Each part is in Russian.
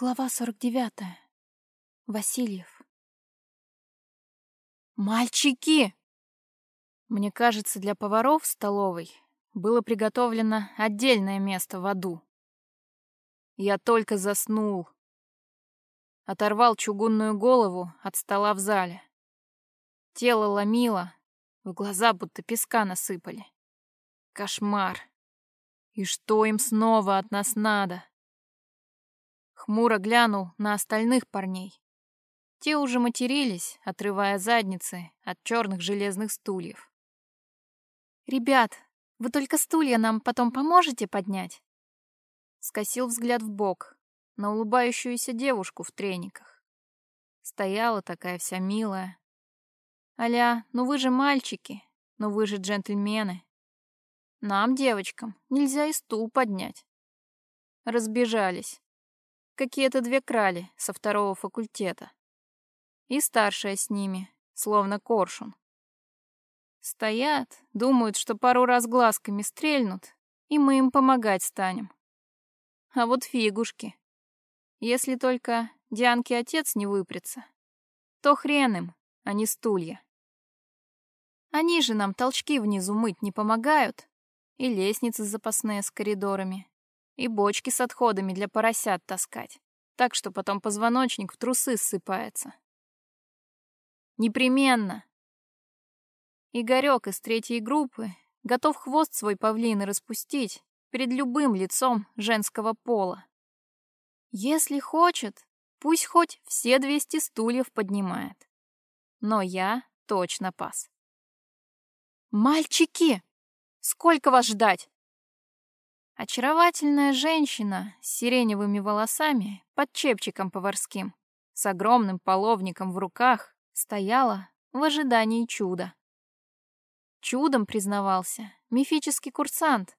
Глава 49. Васильев. «Мальчики!» Мне кажется, для поваров в столовой было приготовлено отдельное место в аду. Я только заснул. Оторвал чугунную голову от стола в зале. Тело ломило, в глаза будто песка насыпали. Кошмар. И что им снова от нас надо? Хмуро глянул на остальных парней. Те уже матерились, отрывая задницы от черных железных стульев. «Ребят, вы только стулья нам потом поможете поднять?» Скосил взгляд в бок на улыбающуюся девушку в трениках. Стояла такая вся милая. «Аля, ну вы же мальчики, ну вы же джентльмены. Нам, девочкам, нельзя и стул поднять». Разбежались. Какие-то две крали со второго факультета. И старшая с ними, словно коршун. Стоят, думают, что пару раз глазками стрельнут, и мы им помогать станем. А вот фигушки. Если только Дианке отец не выпрется, то хрен им, а не стулья. Они же нам толчки внизу мыть не помогают, и лестницы запасные с коридорами и бочки с отходами для поросят таскать, так что потом позвоночник в трусы ссыпается. Непременно. Игорек из третьей группы готов хвост свой павлины распустить перед любым лицом женского пола. Если хочет, пусть хоть все 200 стульев поднимает. Но я точно пас. «Мальчики! Сколько вас ждать?» Очаровательная женщина с сиреневыми волосами под чепчиком поварским, с огромным половником в руках, стояла в ожидании чуда. Чудом признавался мифический курсант,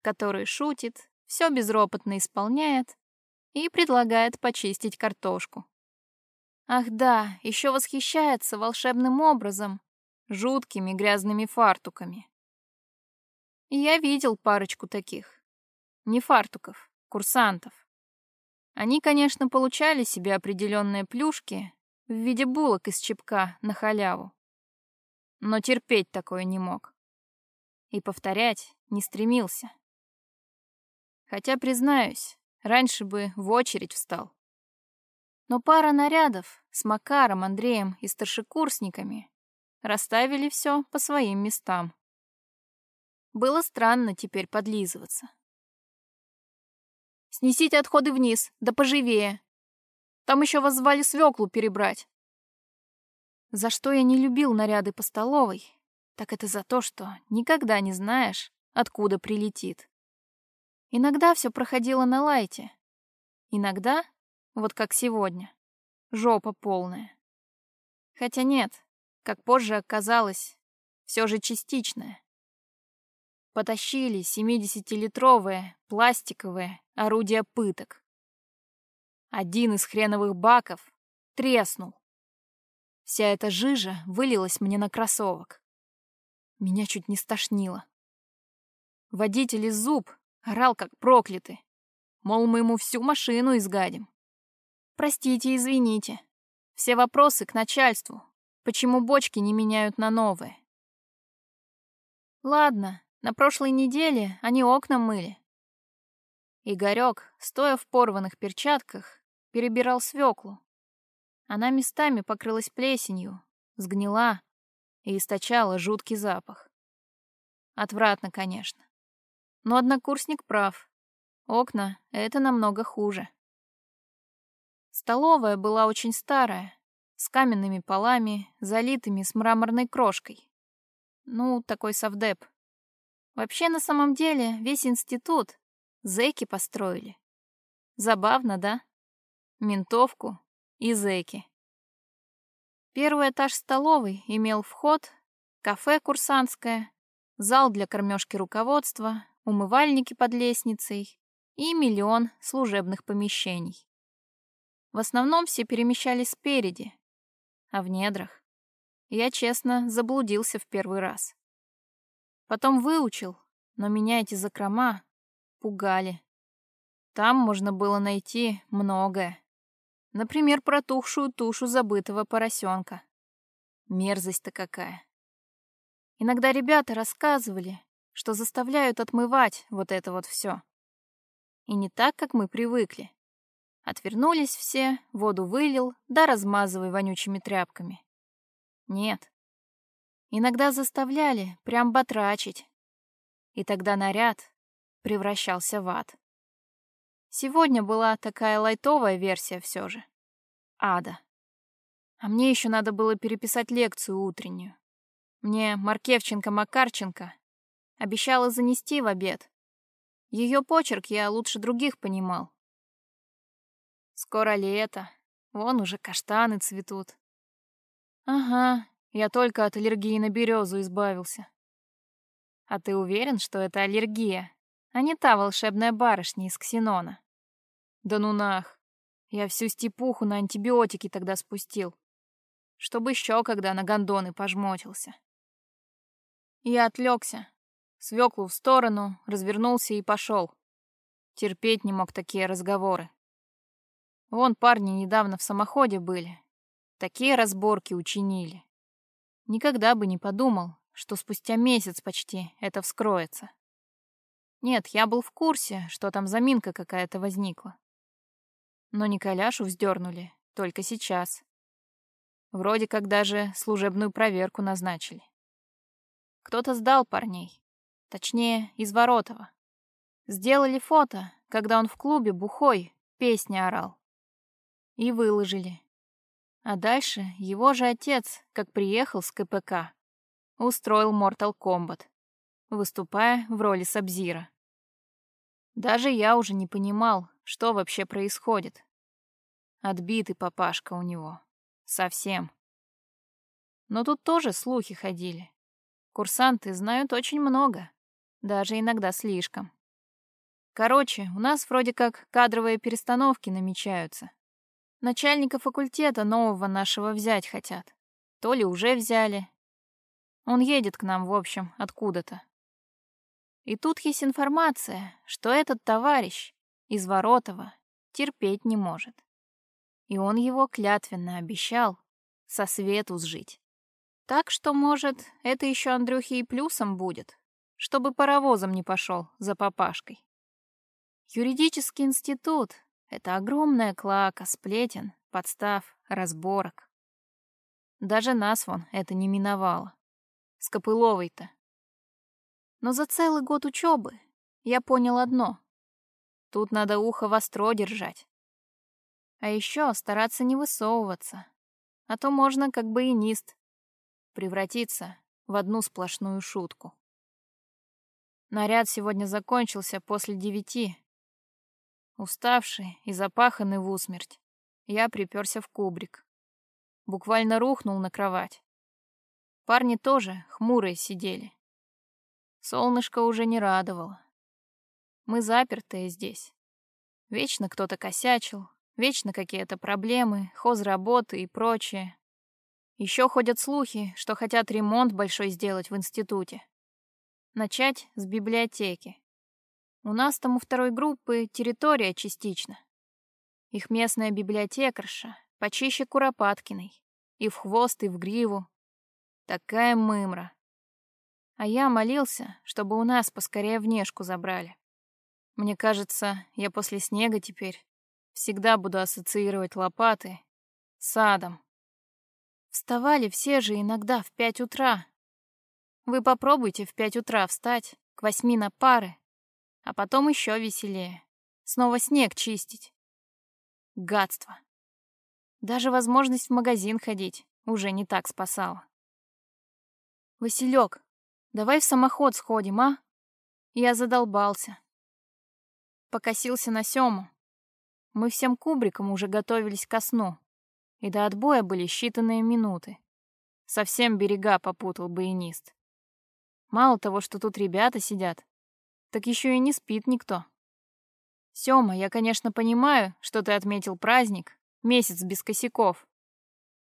который шутит, все безропотно исполняет и предлагает почистить картошку. Ах да, еще восхищается волшебным образом, жуткими грязными фартуками. Я видел парочку таких. Не фартуков, курсантов. Они, конечно, получали себе определенные плюшки в виде булок из чепка на халяву. Но терпеть такое не мог. И повторять не стремился. Хотя, признаюсь, раньше бы в очередь встал. Но пара нарядов с Макаром, Андреем и старшекурсниками расставили все по своим местам. Было странно теперь подлизываться. Снесите отходы вниз, да поживее. Там еще вас звали свеклу перебрать. За что я не любил наряды по столовой, так это за то, что никогда не знаешь, откуда прилетит. Иногда все проходило на лайте. Иногда, вот как сегодня, жопа полная. Хотя нет, как позже оказалось, все же частичная. Потащили 70-литровые пластиковые орудия пыток. Один из хреновых баков треснул. Вся эта жижа вылилась мне на кроссовок. Меня чуть не стошнило. Водитель из зуб орал как проклятый. Мол, мы ему всю машину изгадим. Простите, извините. Все вопросы к начальству. Почему бочки не меняют на новые? Ладно, на прошлой неделе они окна мыли. Игорек, стоя в порванных перчатках, перебирал свеклу. Она местами покрылась плесенью, сгнила и источала жуткий запах. Отвратно, конечно. Но однокурсник прав. Окна — это намного хуже. Столовая была очень старая, с каменными полами, залитыми с мраморной крошкой. Ну, такой совдеп. Вообще, на самом деле, весь институт зэки построили. Забавно, да? Ментовку и зэки. Первый этаж столовой имел вход, кафе курсантское, зал для кормежки руководства, умывальники под лестницей и миллион служебных помещений. В основном все перемещались спереди, а в недрах я, честно, заблудился в первый раз. Потом выучил, но меня эти закрома пугали. Там можно было найти многое. Например, протухшую тушу забытого поросенка. Мерзость-то какая. Иногда ребята рассказывали, что заставляют отмывать вот это вот все. И не так, как мы привыкли. Отвернулись все, воду вылил, да размазывай вонючими тряпками. Нет. Иногда заставляли прям батрачить. И тогда наряд превращался в ад. Сегодня была такая лайтовая версия все же. Ада. А мне еще надо было переписать лекцию утреннюю. Мне Маркевченко-Макарченко обещала занести в обед. Ее почерк я лучше других понимал. Скоро лето, вон уже каштаны цветут. Ага, я только от аллергии на березу избавился. А ты уверен, что это аллергия, а не та волшебная барышня из Ксенона? Да ну нах. Я всю степуху на антибиотики тогда спустил. Чтобы еще когда на гондоны пожмотился. Я отвлекся, свеклу в сторону, развернулся и пошел. Терпеть не мог такие разговоры. Вон парни недавно в самоходе были. Такие разборки учинили. Никогда бы не подумал, что спустя месяц почти это вскроется. Нет, я был в курсе, что там заминка какая-то возникла. Но Николяшу вздернули только сейчас. Вроде как даже служебную проверку назначили. Кто-то сдал парней. Точнее, из Воротова. Сделали фото, когда он в клубе бухой песни орал. И выложили. А дальше его же отец, как приехал с КПК, устроил Mortal Kombat, выступая в роли Сабзира. Даже я уже не понимал, что вообще происходит. Отбитый папашка у него. Совсем. Но тут тоже слухи ходили. Курсанты знают очень много. Даже иногда слишком. Короче, у нас вроде как кадровые перестановки намечаются. Начальника факультета нового нашего взять хотят. То ли уже взяли. Он едет к нам, в общем, откуда-то. И тут есть информация, что этот товарищ из Воротова терпеть не может. И он его клятвенно обещал со свету сжить. Так что, может, это еще Андрюхе и плюсом будет, чтобы паровозом не пошел за папашкой. Юридический институт — это огромная клака сплетен, подстав, разборок. Даже нас вон это не миновало. С Копыловой-то но за целый год учебы я понял одно. Тут надо ухо востро держать. А еще стараться не высовываться. А то можно, как бы и нист, превратиться в одну сплошную шутку. Наряд сегодня закончился после девяти. Уставший и запаханный в усмерть, я приперся в кубрик. Буквально рухнул на кровать. Парни тоже хмурые сидели. Солнышко уже не радовало. Мы запертые здесь. Вечно кто-то косячил, вечно какие-то проблемы, хозработы и прочее. Еще ходят слухи, что хотят ремонт большой сделать в институте. Начать с библиотеки. У нас там у второй группы территория частично. Их местная библиотекарша почище Куропаткиной. И в хвост, и в гриву. Такая мымра. А я молился, чтобы у нас поскорее внешку забрали. Мне кажется, я после снега теперь всегда буду ассоциировать лопаты с садом. Вставали все же иногда в пять утра. Вы попробуйте в пять утра встать, к восьми на пары, а потом еще веселее. Снова снег чистить. Гадство. Даже возможность в магазин ходить уже не так спасала. Василек, Давай в самоход сходим, а? Я задолбался. Покосился на Сему. Мы всем кубриком уже готовились ко сну. И до отбоя были считанные минуты. Совсем берега попутал баянист. Мало того, что тут ребята сидят, так еще и не спит никто. Сёма, я, конечно, понимаю, что ты отметил праздник, месяц без косяков.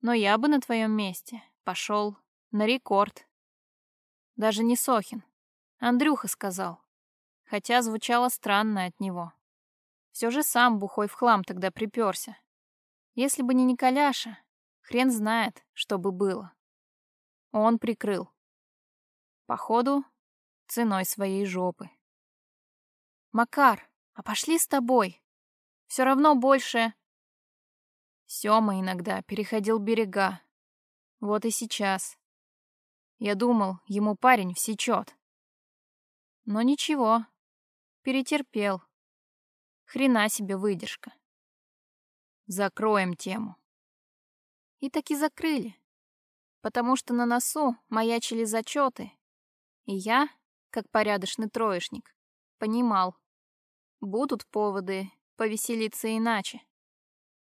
Но я бы на твоем месте пошел на рекорд. Даже не Сохин. Андрюха сказал. Хотя звучало странно от него. Все же сам бухой в хлам тогда приперся. Если бы не Николяша, хрен знает, что бы было. Он прикрыл. Походу, ценой своей жопы. «Макар, а пошли с тобой. Все равно больше...» Сёма иногда переходил берега. Вот и сейчас. Я думал, ему парень всечет. Но ничего, перетерпел. Хрена себе выдержка. Закроем тему. И таки закрыли, потому что на носу маячили зачеты, и я, как порядочный троечник, понимал, будут поводы повеселиться иначе.